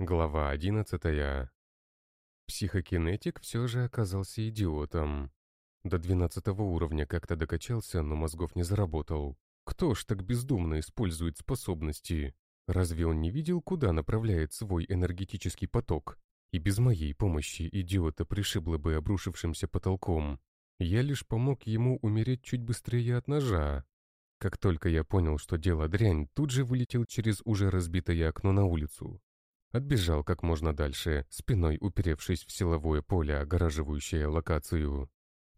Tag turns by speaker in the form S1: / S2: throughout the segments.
S1: Глава одиннадцатая. Психокинетик все же оказался идиотом. До двенадцатого уровня как-то докачался, но мозгов не заработал. Кто ж так бездумно использует способности? Разве он не видел, куда направляет свой энергетический поток? И без моей помощи идиота пришибло бы обрушившимся потолком. Я лишь помог ему умереть чуть быстрее от ножа. Как только я понял, что дело дрянь, тут же вылетел через уже разбитое окно на улицу. Отбежал как можно дальше, спиной уперевшись в силовое поле, огораживающее локацию.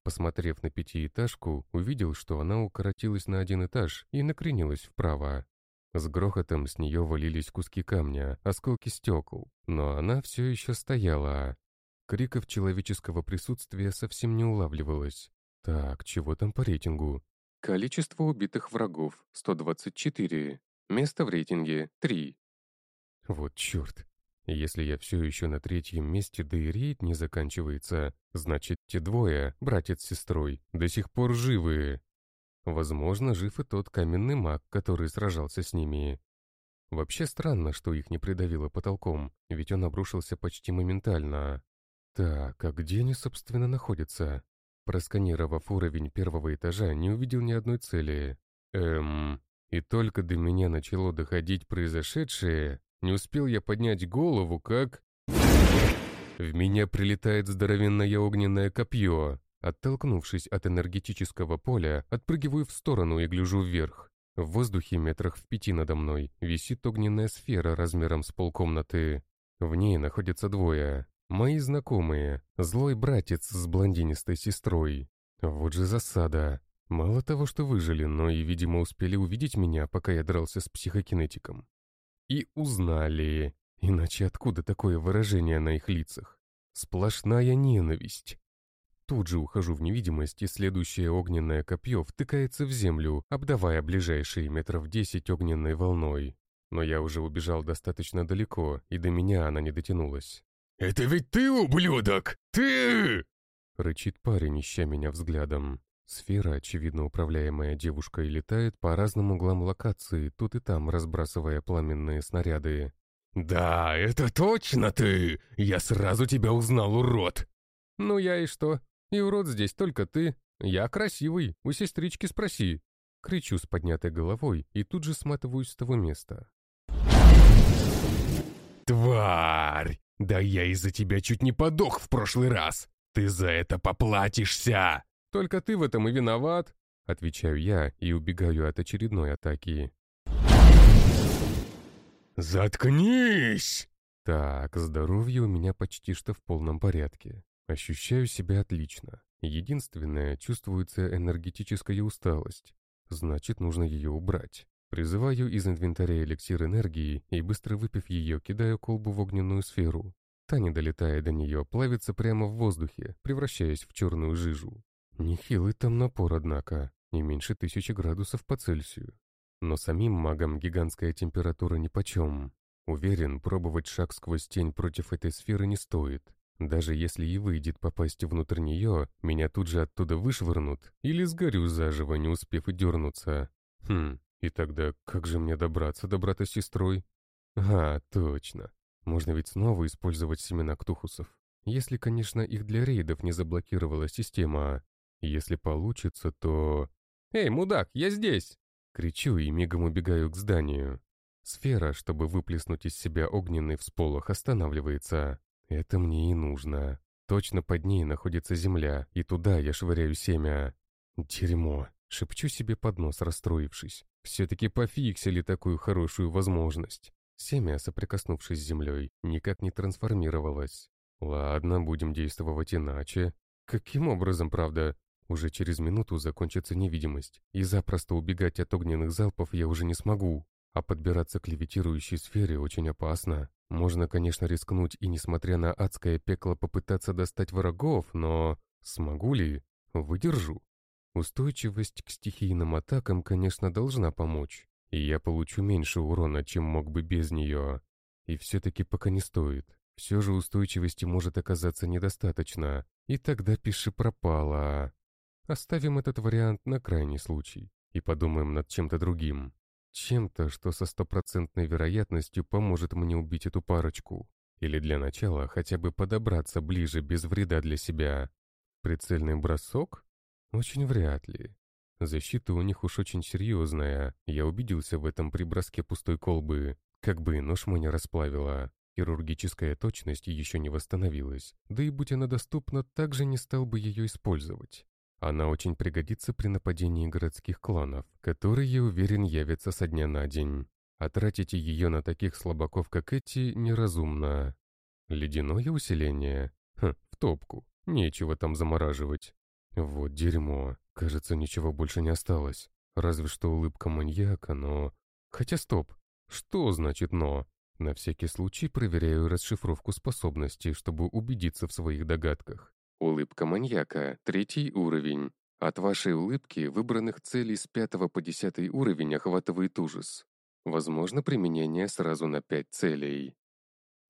S1: Посмотрев на пятиэтажку, увидел, что она укоротилась на один этаж и накренилась вправо. С грохотом с нее валились куски камня, осколки стекол, но она все еще стояла. Криков человеческого присутствия совсем не улавливалось. Так, чего там по рейтингу? Количество убитых врагов — 124. Место в рейтинге — 3. Вот черт. Если я все еще на третьем месте, да и рейд не заканчивается, значит, те двое, братец с сестрой, до сих пор живы. Возможно, жив и тот каменный маг, который сражался с ними. Вообще странно, что их не придавило потолком, ведь он обрушился почти моментально. Так, а где они, собственно, находятся? Просканировав уровень первого этажа, не увидел ни одной цели. Эм... И только до меня начало доходить произошедшее, не успел я поднять голову, как... В меня прилетает здоровенное огненное копье. Оттолкнувшись от энергетического поля, отпрыгиваю в сторону и гляжу вверх. В воздухе метрах в пяти надо мной висит огненная сфера размером с полкомнаты. В ней находятся двое. Мои знакомые, злой братец с блондинистой сестрой. Вот же засада. Мало того, что выжили, но и, видимо, успели увидеть меня, пока я дрался с психокинетиком. И узнали. Иначе откуда такое выражение на их лицах? Сплошная ненависть. Тут же ухожу в невидимость, и следующее огненное копье втыкается в землю, обдавая ближайшие метров десять огненной волной. Но я уже убежал достаточно далеко, и до меня она не дотянулась.
S2: «Это ведь ты, ублюдок! Ты!»
S1: Рычит парень, ища меня взглядом. Сфера, очевидно управляемая девушкой, летает по разным углам локации, тут и там разбрасывая пламенные снаряды.
S2: «Да, это точно ты! Я сразу тебя узнал, урод!»
S1: «Ну я и что? И урод здесь только ты. Я красивый, у сестрички спроси». Кричу с поднятой головой и тут же сматываюсь с того места.
S2: «Тварь! Да я из-за тебя чуть не подох в прошлый раз! Ты за это поплатишься!»
S1: «Только ты в этом и виноват!» Отвечаю я и убегаю от очередной атаки.
S2: «Заткнись!»
S1: Так, здоровье у меня почти что в полном порядке. Ощущаю себя отлично. Единственное, чувствуется энергетическая усталость. Значит, нужно ее убрать. Призываю из инвентаря эликсир энергии и, быстро выпив ее, кидаю колбу в огненную сферу. Та, не долетая до нее, плавится прямо в воздухе, превращаясь в черную жижу. Нехилый там напор, однако, не меньше тысячи градусов по Цельсию. Но самим магам гигантская температура нипочем. Уверен, пробовать шаг сквозь тень против этой сферы не стоит. Даже если и выйдет попасть внутрь нее, меня тут же оттуда вышвырнут или сгорю заживо, не успев и дернуться. Хм, и тогда как же мне добраться до брата с сестрой? А, точно. Можно ведь снова использовать семена ктухусов. Если, конечно, их для рейдов не заблокировала система. Если получится, то... «Эй, мудак, я здесь!» Кричу и мигом убегаю к зданию. Сфера, чтобы выплеснуть из себя огненный всполох, останавливается. Это мне и нужно. Точно под ней находится земля, и туда я швыряю семя. Дерьмо. Шепчу себе под нос, расстроившись. Все-таки пофиксили такую хорошую возможность. Семя, соприкоснувшись с землей, никак не трансформировалось. Ладно, будем действовать иначе. Каким образом, правда? Уже через минуту закончится невидимость, и запросто убегать от огненных залпов я уже не смогу. А подбираться к левитирующей сфере очень опасно. Можно, конечно, рискнуть и, несмотря на адское пекло, попытаться достать врагов, но смогу ли? Выдержу. Устойчивость к стихийным атакам, конечно, должна помочь, и я получу меньше урона, чем мог бы без нее. И все-таки пока не стоит. Все же устойчивости может оказаться недостаточно, и тогда пиши пропало. Оставим этот вариант на крайний случай и подумаем над чем-то другим. Чем-то, что со стопроцентной вероятностью поможет мне убить эту парочку. Или для начала хотя бы подобраться ближе без вреда для себя. Прицельный бросок? Очень вряд ли. Защита у них уж очень серьезная. Я убедился в этом при броске пустой колбы. Как бы и нож мы не расплавила. Хирургическая точность еще не восстановилась. Да и будь она доступна, также не стал бы ее использовать. Она очень пригодится при нападении городских кланов, которые, я уверен, явятся со дня на день. А тратить ее на таких слабаков, как эти, неразумно. Ледяное усиление? Хм, в топку. Нечего там замораживать. Вот дерьмо. Кажется, ничего больше не осталось. Разве что улыбка маньяка, но... Хотя стоп. Что значит «но»? На всякий случай проверяю расшифровку способностей, чтобы убедиться в своих догадках. Улыбка маньяка, третий уровень. От вашей улыбки выбранных целей с пятого по десятый уровень охватывает ужас. Возможно применение сразу на пять целей.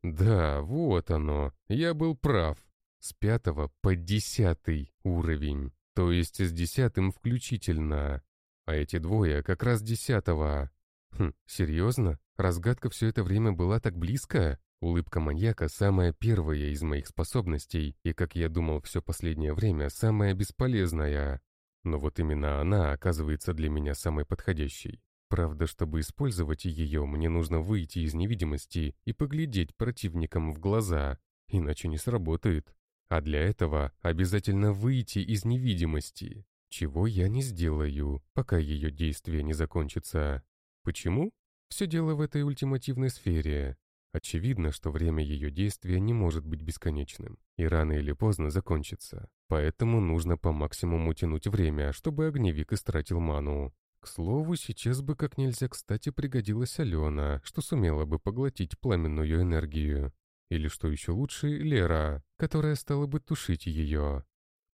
S1: Да, вот оно. Я был прав. С пятого по десятый уровень. То есть с десятым включительно. А эти двое как раз десятого. Хм, серьезно? Разгадка все это время была так близко? Улыбка маньяка самая первая из моих способностей, и, как я думал все последнее время, самая бесполезная. Но вот именно она оказывается для меня самой подходящей. Правда, чтобы использовать ее, мне нужно выйти из невидимости и поглядеть противникам в глаза, иначе не сработает. А для этого обязательно выйти из невидимости, чего я не сделаю, пока ее действие не закончится. Почему? Все дело в этой ультимативной сфере. Очевидно, что время ее действия не может быть бесконечным, и рано или поздно закончится. Поэтому нужно по максимуму тянуть время, чтобы огневик истратил ману. К слову, сейчас бы как нельзя кстати пригодилась Алена, что сумела бы поглотить пламенную энергию. Или, что еще лучше, Лера, которая стала бы тушить ее.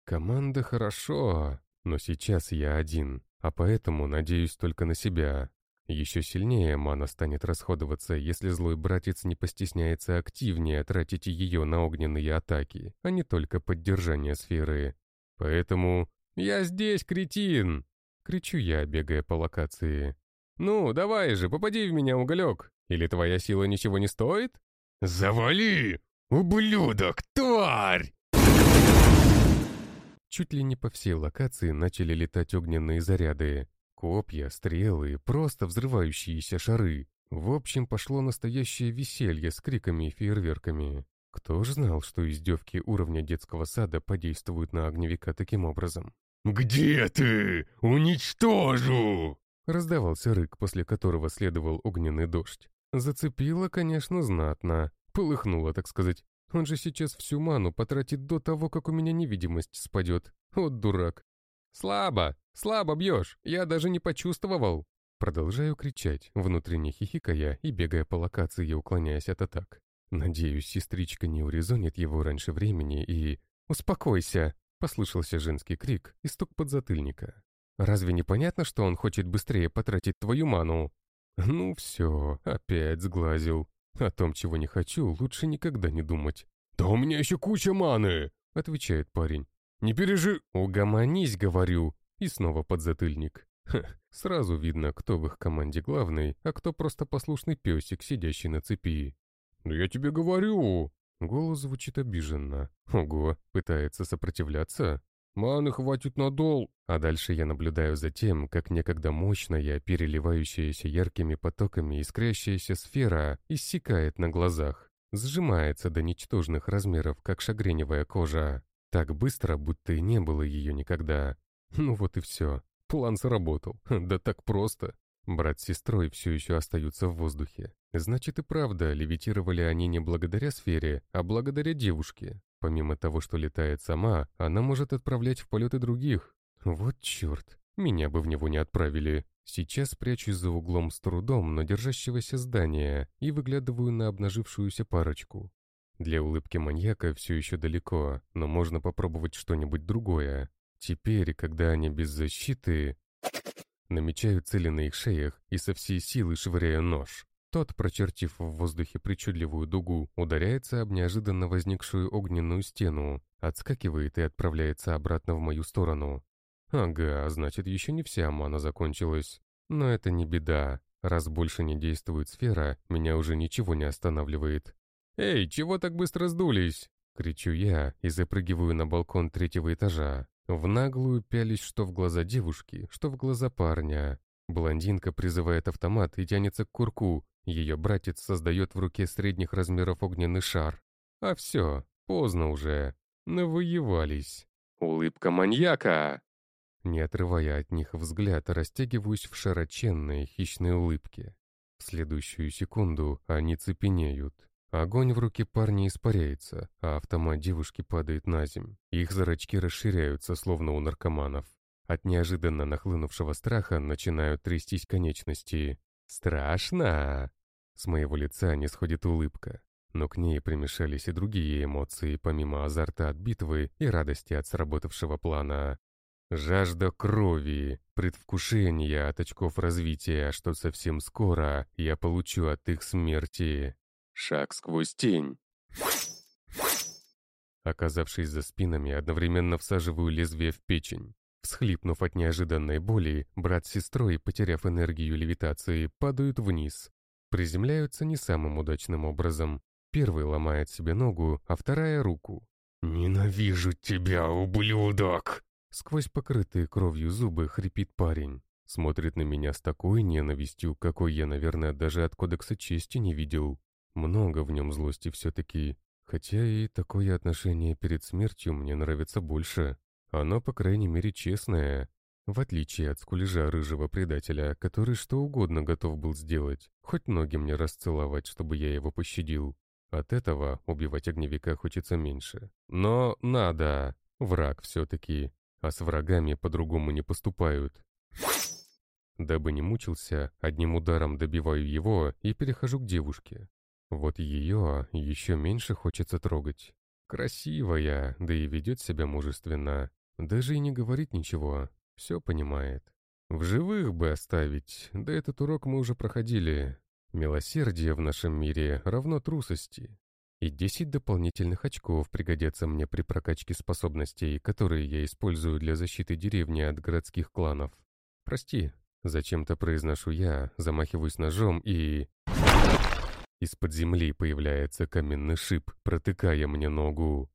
S1: Команда хорошо, но сейчас я один, а поэтому надеюсь только на себя. Еще сильнее мана станет расходоваться, если злой братец не постесняется активнее тратить ее на огненные атаки, а не только поддержание сферы. Поэтому «Я здесь, кретин!» Кричу я, бегая по локации. «Ну, давай же, попади в меня, уголек! Или твоя сила ничего не стоит?»
S2: «Завали! Ублюдок, тварь!»
S1: Чуть ли не по всей локации начали летать огненные заряды. Копья, стрелы, просто взрывающиеся шары. В общем, пошло настоящее веселье с криками и фейерверками. Кто ж знал, что издевки уровня детского сада подействуют на огневика таким образом?
S2: «Где ты? Уничтожу!»
S1: Раздавался рык, после которого следовал огненный дождь. Зацепило, конечно, знатно. Полыхнуло, так сказать. Он же сейчас всю ману потратит до того, как у меня невидимость спадет. Вот дурак. «Слабо! Слабо бьешь! Я даже не почувствовал!» Продолжаю кричать, внутренне хихикая и бегая по локации, уклоняясь от атак. Надеюсь, сестричка не урезонит его раньше времени и... «Успокойся!» Послышался женский крик и стук подзатыльника. «Разве не понятно, что он хочет быстрее потратить твою ману?» «Ну все, опять сглазил. О том, чего не хочу, лучше никогда не думать».
S2: «Да у меня еще куча маны!»
S1: — отвечает парень.
S2: «Не пережи...»
S1: «Угомонись, говорю!» И снова подзатыльник. Ха, сразу видно, кто в их команде главный, а кто просто послушный песик, сидящий на цепи.
S2: «Да я тебе говорю!»
S1: Голос звучит обиженно. Ого, пытается сопротивляться?
S2: Маны хватит надол.
S1: А дальше я наблюдаю за тем, как некогда мощная, переливающаяся яркими потоками искрящаяся сфера иссякает на глазах, сжимается до ничтожных размеров, как шагреневая кожа. Так быстро, будто и не было ее никогда. Ну вот и все. План сработал. Да так просто. Брат с сестрой все еще остаются в воздухе. Значит и правда, левитировали они не благодаря сфере, а благодаря девушке. Помимо того, что летает сама, она может отправлять в полеты других. Вот черт, меня бы в него не отправили. Сейчас прячусь за углом с трудом, но держащегося здания, и выглядываю на обнажившуюся парочку. Для улыбки маньяка все еще далеко, но можно попробовать что-нибудь другое. Теперь, когда они без защиты... Намечаю цели на их шеях и со всей силы швыряю нож. Тот, прочертив в воздухе причудливую дугу, ударяется об неожиданно возникшую огненную стену, отскакивает и отправляется обратно в мою сторону. Ага, значит, еще не вся мана закончилась. Но это не беда. Раз больше не действует сфера, меня уже ничего не останавливает. «Эй, чего так быстро сдулись?» — кричу я и запрыгиваю на балкон третьего этажа. В наглую пялись что в глаза девушки, что в глаза парня. Блондинка призывает автомат и тянется к курку. Ее братец создает в руке средних размеров огненный шар. А все, поздно уже. Навоевались. Улыбка маньяка! Не отрывая от них взгляд, растягиваюсь в широченной хищной улыбке. В следующую секунду они цепенеют. Огонь в руке парня испаряется, а автомат девушки падает на земь. Их зрачки расширяются, словно у наркоманов. От неожиданно нахлынувшего страха начинают трястись конечности. «Страшно!» С моего лица не сходит улыбка. Но к ней примешались и другие эмоции, помимо азарта от битвы и радости от сработавшего плана. Жажда крови, предвкушение от очков развития, что совсем скоро я получу от их смерти. Шаг сквозь тень. Оказавшись за спинами, одновременно всаживаю лезвие в печень. Всхлипнув от неожиданной боли, брат с сестрой, потеряв энергию левитации, падают вниз. Приземляются не самым удачным образом. Первый ломает себе ногу, а вторая — руку.
S2: «Ненавижу тебя, ублюдок!»
S1: Сквозь покрытые кровью зубы хрипит парень. Смотрит на меня с такой ненавистью, какой я, наверное, даже от кодекса чести не видел. Много в нем злости все-таки. Хотя и такое отношение перед смертью мне нравится больше. Оно, по крайней мере, честное. В отличие от скулежа рыжего предателя, который что угодно готов был сделать, хоть ноги мне расцеловать, чтобы я его пощадил. От этого убивать огневика хочется меньше. Но надо. Враг все-таки а с врагами по-другому не поступают. Дабы не мучился, одним ударом добиваю его и перехожу к девушке. Вот ее еще меньше хочется трогать. Красивая, да и ведет себя мужественно. Даже и не говорит ничего, все понимает. В живых бы оставить, да этот урок мы уже проходили. Милосердие в нашем мире равно трусости. И 10 дополнительных очков пригодятся мне при прокачке способностей, которые я использую для защиты деревни от городских кланов. Прости, зачем-то произношу я, замахиваюсь ножом и... Из-под земли появляется каменный шип, протыкая мне ногу.